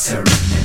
serenade.